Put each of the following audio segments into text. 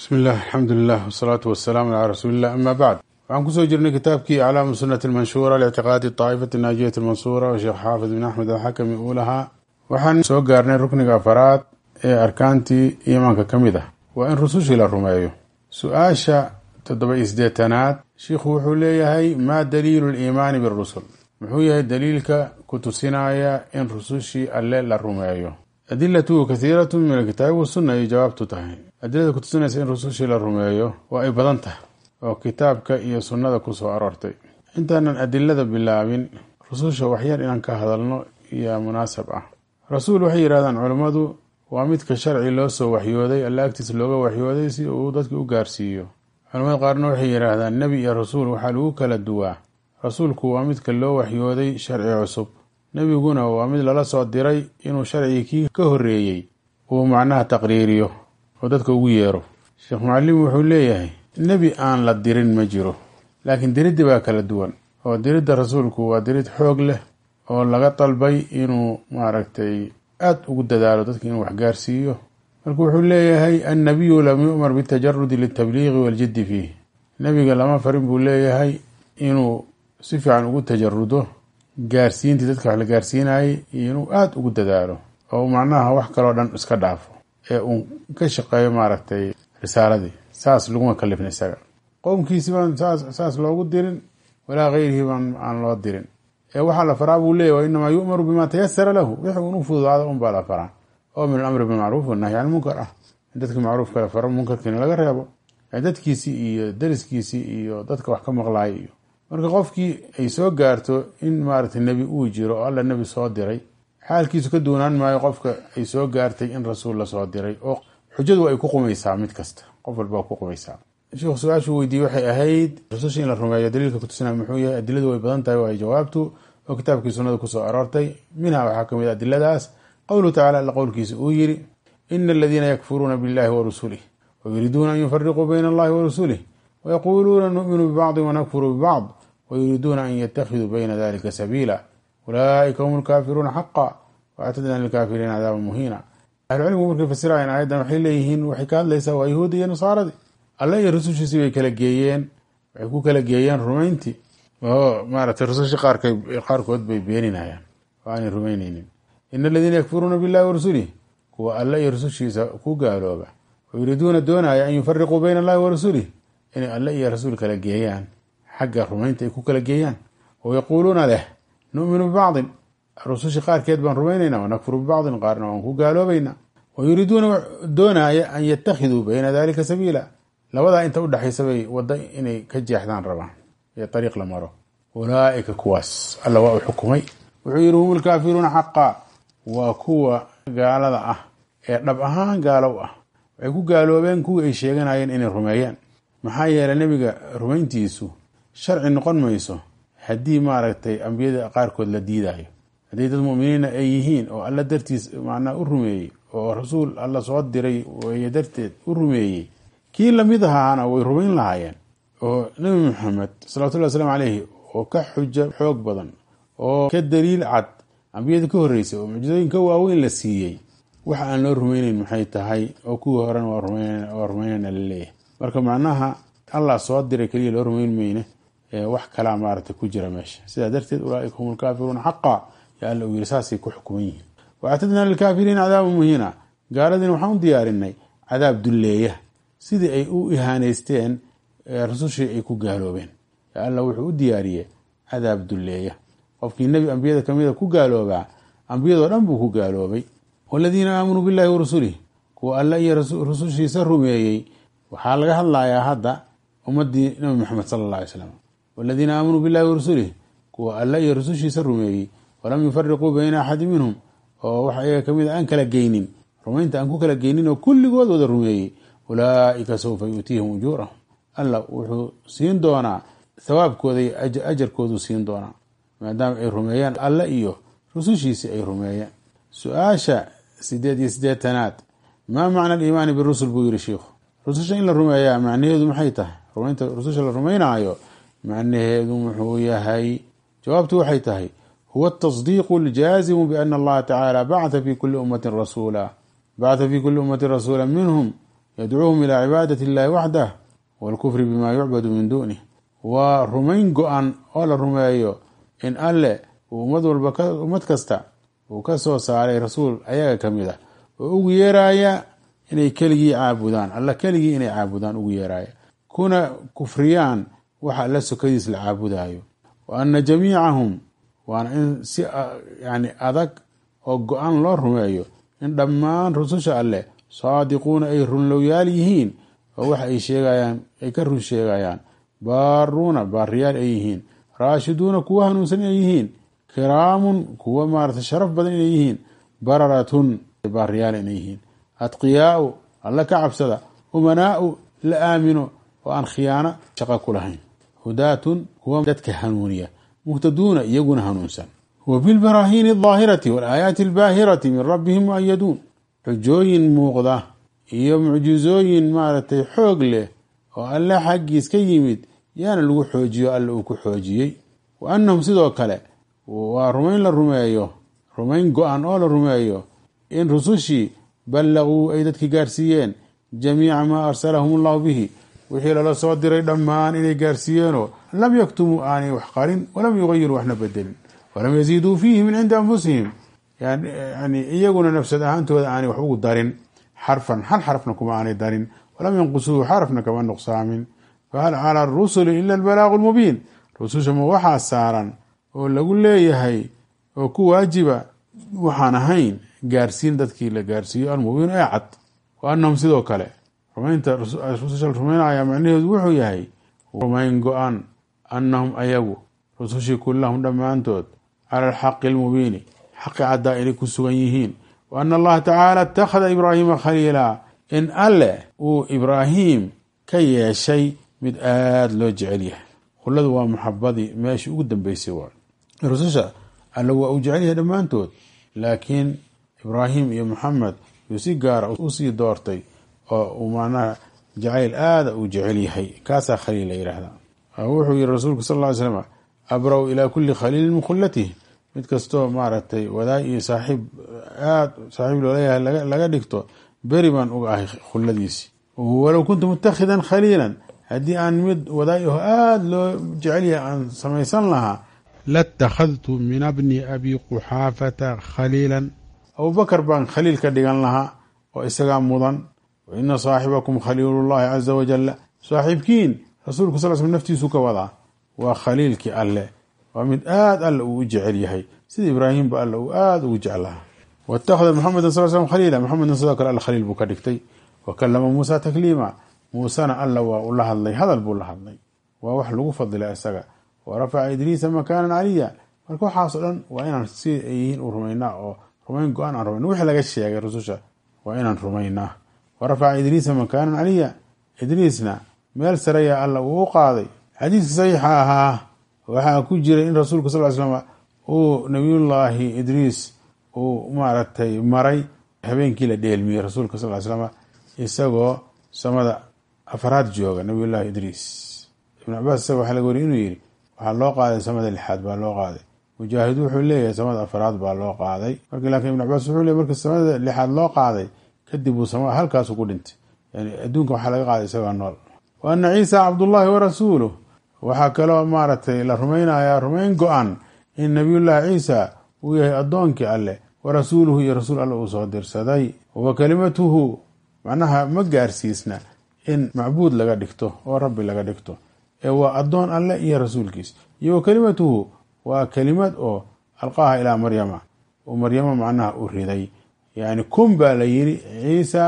bismi illah alxamdulilah wasalaatu wasalaamu calaa rasuuliillah ama bacd waxaan ku soo jirnay kitaabkii aclaamu sunati almanshuura lictiqaadi taa'ifati naajiyati almansuura oo sheekh xaafid bin axmed alxakami uu lahaa waxaan soo gaarnay rukniga afaraad ee arkaantii iimaanka ka mid ah. Waa in rusushii la rumeeyo. Su'aasha toddoba iyo sideetanaad shiikhu wuxuu leeyahay maa daliilu liimaani birusul muxuu yahay daliilka ku tusinaya in rusushii alle la rumeeyo adilatuhu kathiiratu min alkitaabi wasunna ayay jawaabtu tahay. Adilada ku tusinaysa in rusushii la rumeeyo waa ay badan tahay oo kitaabka iyo sunnada ku soo aroortay. Intaanan adilada bilaabin rususha waxyar inaan ka hadalno iyo munaasab ah. Rasuul waxay yidhahdaan culammadu waa midka sharci loo soo waxyooday alla agtiis looga waxyooday si uu dadki u gaarsiiyo. Culamada qaarna waxay yidhaahdaan nebi iyo rasuul waxaa lagu kala duwaa. Rasuulku waa midka loo waxyooday sharci cusub nebiguna waa mid lala soo diray inuu sharcigii kii ka horreeyey uu macnaha taqriiriyo oo dadka ugu yeero. Sheekh mucalim wuxuu leeyahay nebi aan la dirin ma jiro laakiin diriddi baa kala duwan oo diridda rasuulku waa dirid xoog leh oo laga dalbay inuu maaragtay aada ugu dadaalo dadka inuu waxgaarsiiyo marka wuxuu leeyahay annabiyu lam yu'mar bitajarudi liltabliiqi waaljiddi fiih. Nebiga lama farin buu leeyahay inuu si fiican ugu tajarudo gaarsiintii dadka wax la gaarsiinayay inuu aada ugu dadaalo. Oo macnaha wax kaloo dhan iska dhaafo ee uu ka shaqeeyo maaragtay risaaladii. Saas laguma kalifna isaga. Qowmkiisi baan saas loogu dirin walaa gayrihi aan loo dirin. Ee waxaa la faraa buu leeyahy inamaa yu'maru bimaa tayasara lahu. Wixii uun u fududaada unbaa la faraa. Oo min alamri bilmacruuf wanahyi can munkar. Ah in dadkii macruufka la faro munkarkiina laga reebo. Dadkiisii iyo dariskiisii iyo dadka wax ka maqlaaya iyo marka qofkii ay soo gaarto in maaragtay nebi uu jiro oo alla nebi soo diray xaalkiisu ka duunaan maayo qofka ay soo gaartay in rasuul la soo diray oo xujadu ay ku qumaysaa mid kasta qof walba ku qumaysaa. Sheikhu su'aashuu weydiiyey waxay ahayd rususha in la rumeeyo daliilka kutusina muxuu yahay adiladu way badan tahay waa jawaabtu oo kitaabkii sunnada ku soo aroortay. Minha waxaa ka mid a adiladaas. Qowluhu tacala alla qowlkiisa uu yiri ina aladiina yakfuruuna billahi wa rusulih wayuriiduuna an yufariquu bayna allahi wa rusulih wayaquuluuna nu'minu bibacdi wanakfuru bibacd wayuriiduuna an yatakiduu bayna dalika sabiila ulaa'ika hum lkaafiruuna xaqa waactadna lilkaafiriina cadaaban muhiina ahlucilmigu markay fasirayaan aayaddan waxay leeyihiin waxay ka hadlaysaa waa yahuudi iyo nasaaradii alle iyo rusushiisii bay kala geeyeen waxay ku kala geeyeen rumayntii oo maaragtay rusushii qaarkood bay beeninayaan oo aanay rumaynaynin ina aladiina yakfuruuna billahi wa rasulih kuwa alle iyo rusushiisa ku gaalooba wayuriiduuna doonaya an yufariquu bayna allahi wa rasulih inay alle iyo rasuul kala geeyaan xagga rumaynta ay ku kala geeyaan. Oo yaquuluuna leh nu'minu bibacdin rusushii qaarkeed baan rumaynaynaa wanakfuru bibacdin qaarna waan ku gaaloobaynaa. Wayuriiduuna doonaya an yatakiduu bayna dalika sabiila. Labadaa inta udhexaysa bay wadda inay ka jeexdaan rabaan ee ariiq la maro. Ulaa'ika kuwaas alla waa u xukumay. Wuxuu yihi hum lkaafiruuna xaqa. Waa kuwa gaalada ah ee dhab ahaan gaalow ah. Waxay ku gaaloobeen kuwii ay sheeganayeen inay rumeeyaan. Maxaa yeelay nebiga rumayntiisu sharci noqon mayso. Haddii maaragtay ambiyada qaarkood la diidayo haddii dad muminiina ay yihiin oo alla dartiis macnaa u rumeeyey oo rasuul alla soo diray weeye darteed u rumeeyey kii la mid ahaana way rumayn lahaayeen. Oo nebi maxamed salawatullahi wasalaamu caleyhi oo ka xujo xoog badan oo ka daliil cad ambiyada ka horreysay oo mucjizooyin ka waaweyn la siiyey. Waxa aan loo rumayneyn maxay tahay oo kuwii horena waa rumaynana la leeyahay marka macnaha allah soo diray keliya loo rumayn meyne wax kalaa maaragtay ku jira meesha. Sidaa darteed ulaaika hum lkaafiruuna xaqa alla uu yiri saasay ku xukuman yihiin. Waactadnaa lilkaafiriina cadaaban muhiina. Gaaladiina waxaan u diyaarinay cadaab dulleeya. Sidii ay u ihaaneysteen rasushii ay ku gaaloobeen. Alla wuxuu u diyaariyey cadaab dulleeya. Qofkii nebi ambiyada kamida ku gaaloobaa ambiyadoo dhan buu ku gaaloobay. Waladiina aamanuu billahi wa rasulih kuwa alle iyo rusushiisa rumeeyey. Waxaa laga hadlayaa hadda ummadii nabi maxamed sala alla alay slam waladiina aamanuu billahi wa rasulih kuwa alle iyo rusushiisa rumeeyey walam yufariquu bayna axadi minhum oo wax iyaga ka mid aan kala geynin rumaynta aan ku kala geynin oo kulligood wada rumeeyey ulaa'ika sawfa yu'tiihim ujuurahum alla wuxuu siin doonaa thawaabkooda iyo ajarkoodu siin doonaa maadaama ay rumeeyaan alle iyo rusushiisi ay rumeeyeen su'aasha sideed iyo sideetanaad maa macna aliimaani birusul buu yihi shiikhu rususha in la rumeeyaa macnaheedu maxay tahay rumaynta rususha la rumaynaayo macnaheedu muxuu yahay? Jawaabtu waxay tahay huwa atasdiiqu aljaazimu biana allaha tacaala bacata fi kuli ummatin rasuula. Bacata fi kuli ummatin rasuula minhum yadcuuhum ilaa cibaadati illahi waxdah waalkufri bima yucbadu min duunih waa rumayn go-an oo la rumeeyo in alle uu ummad walba ummad kasta uu ka soo saaray rasuul ayaga ka mid ah oo ugu yeeraaya inay keligii caabudaan alla keligii inay caabudaan ugu yeeraaya kuna kufriyaan waxa alla sokadiis la caabudayo. Wa ana jamiicahum waana in si yani adag oo go-an loo rumeeyo in dhammaan rususha alleh saadiquuna ay runlowyaal yihiin oo waxa ay sheegayaan ay ka run sheegayaan. Baaruuna baariyaal ay yihiin. Raashiduuna kuwa hanuunsan inay yihiin. Kiraamun kuwa maarata sharaf badan inay yihiin. Bararatun baariyaal inay yihiin. Adqiyaau alla ka cabsada. Umanaau la aamino oo aan khiyaano shaqo ku lahayn hudaatun kuwa dadka hanuuniya muhtaduuna iyaguna hanuunsan. Wa bilbaraahiini aldaahirati walaayaati albaahirati min rabbihim muayaduun xujooyin muuqda iyo mucjizooyin maaragtay xoog leh oo alle xaggiis ka yimid yaana lagu xoojiyo alla uu ku xoojiyey. Wa annahum sidoo kale waa rumayn la rumeeyo rumayn go-an oo la rumeeyo in rusushii ballaguu ay dadki gaarsiiyeen jamiica maa arsalahum allahu bihi wixii lala soo diray dhammaan inay gaarsiiyeenoo lam yaktumuu aanay wax qarin walam yugayiruu waxna bedelin walam yaziiduu fiihi min cindi anfusihim. Yani iyaguna nafsad ahaantooda aanay wax ugu darin xarfan hal xarfna kuma aanay darin walam yanqusuuhu xarfna kama nuqsaamin. Fahal cala arusuli ila albalaaqu lmubiin rususha ma waxaa saaran oo lagu leeyahay oo ku waajiba waxaan ahayn gaarsiin dadkii la gaarsiiyo almubiin ee cad wa anahum sidoo kale rumaynta rususha la rumaynaya macnaheedu wuxuu yahay rumayn go-an annahum ayagu rusushii kullahum dhammaantood cala alxaqi almubiini xaqi caddaa inay ku sugan yihiin. Wa ana allaha tacaala itakhada ibraahiima khaliila in alle uu ibraahim ka yeeshay mid aada loo jecel yahay. Khuladu waa maxabadii meeshii ugu dambeysay waa. Rususha alle waa uu jecel yahay dhammaantood laakiin ibraahim iyo maxamed yuu si gaara u sii doortay oo uu macnaha jacayl aada uu jecel yahay kaasaa khaliil la yidhaahdaa wuxuu yihi rasuulku sal ll ly slam abraw ilaa kulli khaliilin min khullatih mid kastoo maaragtay wadaay iyo saaxiib aada saaxiib looleeyahay laga dhigto beri baan uga ahay khulladiisi. Walow kuntu mutakhidan khaliilan. Haddii aan mid wadaay aho aada loo jecel yahay aan samaysan lahaa latakhadtu min abni abi quxaafata khaliilan. Abubakar baan khaliil ka dhigan lahaa oo isagaa mudan wa ina saaxibakum khaliilullahi caza wajalla saaxiibkiin rasuulku sal sl naftiisu ka wadaa waa khaliilkii alle. waa mid aada alle uu u jecel yahay. Sida ibraahimba alle uu aada ugu jeclaha watakhada maxameda sal slm khaliila maxamedna sidoo kale alle khaliil buu ka dhigtay. wa kalama muusa takliima muusena alla waa ula hadlay hadal buu la hadlay. waa wax lagu fadila isaga. wa rafaca idriisa makaanan caliya marka waxaaso dhan waa inaan si ay yihiin u rumaynaa oo rumayn go'aan aan rumayna laga sheegay rususha waa inaan rumaynaa wa rafaca idriisa makaanan caliya idriisna meel sareya alla uu u qaaday xadiiska saxiixa ahaa waxaa ku jiray in rasuulka sal slam uu nabiyullaahi idriis uu maaragtay maray habeenkii la dheelmiyey rasuulka sal slam isagoo samada afraad jooga nabiyullaahi idriis ibn cabaas isaga waxaa laga wariy inuu yidhi waxaa loo qaaday samada lixaad baa loo qaaday mujaahid wuxuu leeyahay samada afraad baa loo qaaday marka laakiin ibn cabaas wuxuu leeyahy marka samada lixaad loo qaaday kadib uu samada halkaasu ku dhintay. Yani adduunka waxaa laga qaaday isagoo nool. Wa ana ciisa cabdullaahi wa rasuuluh waxaa kaloo maaragtay la rumaynayaa rumayn go-an in nabiyullaahi ciisa uu yahay addoonkii alleh wa rasuuluhu iyo rasuul alle uu soo dirsaday. Wa kalimatuhu macnaha ma gaarsiisna in macbuud laga dhigto oo rabbi laga dhigto. Ee waa addoon alleh iyo rasuulkiis. Iyo wa kalimatuhu waa kelimad oo alqaaha ilaa maryama. Oo maryamo macnaha u riday yani kun baa la yiri ciisa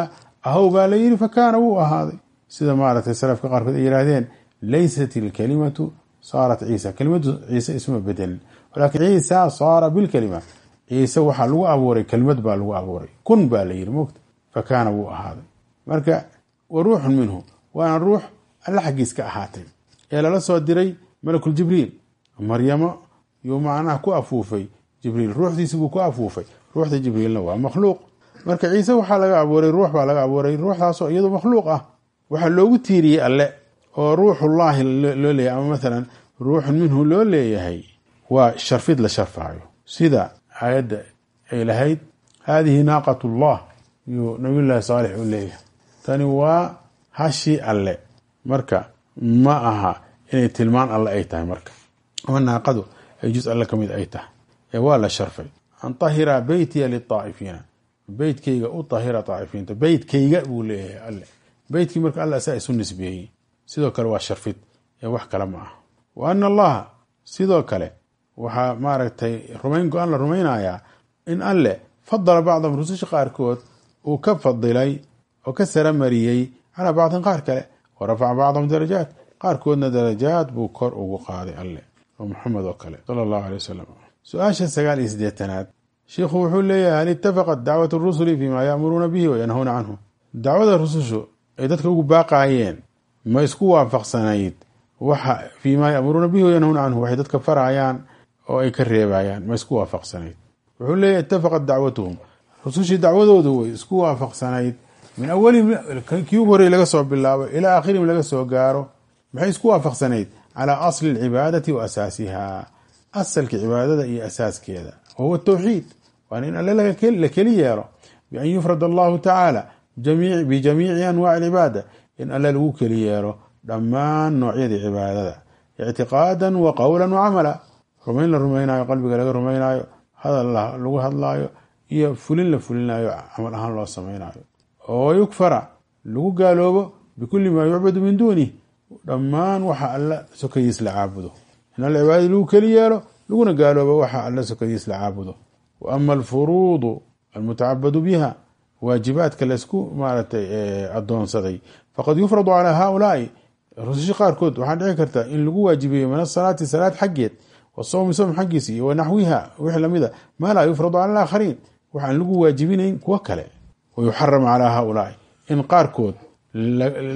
ahow baa la yiri fakaana wuu ahaaday. Sida maaragtay salafka qaarkood ay yihaahdeen laysat ilkalimatu saarat ciisa. Kelimadu ciise isma bedelin walakin ciisa saara bilkalima. Ciise waxaa lagu abuuray kelimad baa lagu abuuray. Kun baa la yiri mogta fakaana wuu ahaaday. Marka wa ruuxun minhu waana ruux alla xaggiis ka ahaatay ee lala soo diray malakul jibriil. Maryamo yuu macnaha ku afuufay. Jibriil ruuxdiisi buu ku afuufay ruuxda jibriilna waa makhluuq. Marka ciise waxaa laga abuuray ruux baa laga abuuray ruuxdaasoo iyadoo makhluuq ah. Waxaa loogu tiiriyey alle oo ruuxullaahi loo leeyahay ama mathalan ruuxun minhu loo leeyahay waa sharfid la sharfaayo. Sida aayadda ay lahayd haadihi naaqat ullah yuu nabiyullaahi saalix u leeyahay. Tani waa hashii alle. Marka ma aha inay tilmaan alle ay tahay marka. Ama naaqadu ay juz alle ka mid ay tahay. Ee waa la sharfay an tahira beytiya litaa'ifiina beytkayga u tahira taa'ifiinta. Beytkayga buu leeyahay alle. Beytkii marka alla saa isu nisbeeyey sidoo kale waa sharfid ee wax kale ma aha. Wa ana allaha sidoo kale waxaa maaragtay rumayn go'aan la rumaynayaa in alle fadala bacdahum rususha qaarkood uu ka fadilay oo ka saramariyey calaa bacdin qaar kale. Wa rafaca bacdahum darajaat. Qaarkoodna darajaad buu kor ugu qaaday alle. Oo maxamed oo kale sala allahu alay wasalam su'aasha sagaal iyo siddeetanaad sheikhu wuxuu leeyahay hal itafaqat dacwat rusuli fimaa ya'muruuna bihi wa yanhawna canhu dacwada rusushu ay dadka ugu baaqaayeen ma isku waafaqsanayd waxa fiimaa ya'muruuna bihi wa canhu waxay dadka farayaan oo ay ka reebayaan ma isku waafaqsanayd wuxuu leeyahy itafaqat dacwatuhum rusushii dacwadoodu way isku waafaqsanayd min awalihim kii ugu horey laga soo bilaabo ilaa aakhirihim laga soo gaaro maxay isku waafaqsanayd calaa asli alcibaadati wa asaasiha asalka cibaadada iyo asaaskeeda wa huwa tawxiid. Waana in alle la keli yeelo bian yufrad allahu tacaala bijamiici anwaaci alcibaada in alle lagu keli yeelo dhammaan noocyadii cibaadada. Ictiqaadan wa qowlan wa camala rumayn la rumaynayo qalbiga laga rumaynayo hadal lagu hadlaayo iyo fulin la fulinayo camal ahaan loo samaynayo oo yukfara. Lagu gaaloobo bikulli maa yucbadu min duunih dhammaan waxa alla sokadiis la caabudo in alla cibaadadii lagu keli yeelo laguna gaaloobo waxa alla sokadiis la caabudo. Wa ama alfuruudu almutacabadu biha waajibaadka laysku maaratay adoonsaday faqad yufradu calaa haaulaai rususha qaarkood waxaa dhici karta in lagu waajibiyo min asalaati salaad xaggeed wasawmi sowm xaggiisa iyo wanaxwiha wixii lamida maa laa yufradu cala alaakhariin waxaan lagu waajibinayn kuwo kale. Wayuxaramu calaa haaulaai in qaarkood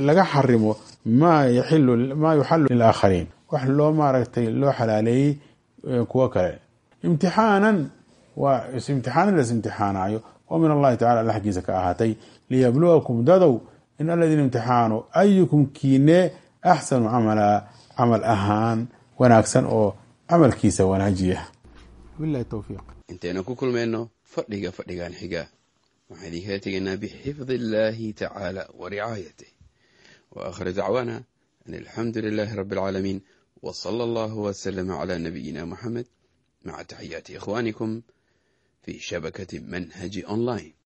laga xarimo maa yuxalu lilaakhariin wax loo maaragtay loo xalaaleeyey kuwo kale. Imtixaanan waa imtixaanan las imtixaanayo oo min allahi tacala alla xaggiisa ka ahaatay liyabluwakum dadow in aladiina imtixaanu ayukum kiine axsanu camala camal ahaan wanaagsan oo camalkiisa wanaajiya. Intaynu ku kulmayno fadhiga fadhigan xiga. Waxaan idinkala tegaynaa bixifdi illaahi tacaala wa ricaayatih wa aakhir dacwaana an alxamdu lilaahi rabbi alcaalamiin sala allahu wasalama calaa nabiyina muxamed maca taxiyaati ikhwaanikum fi shabakati manhaji online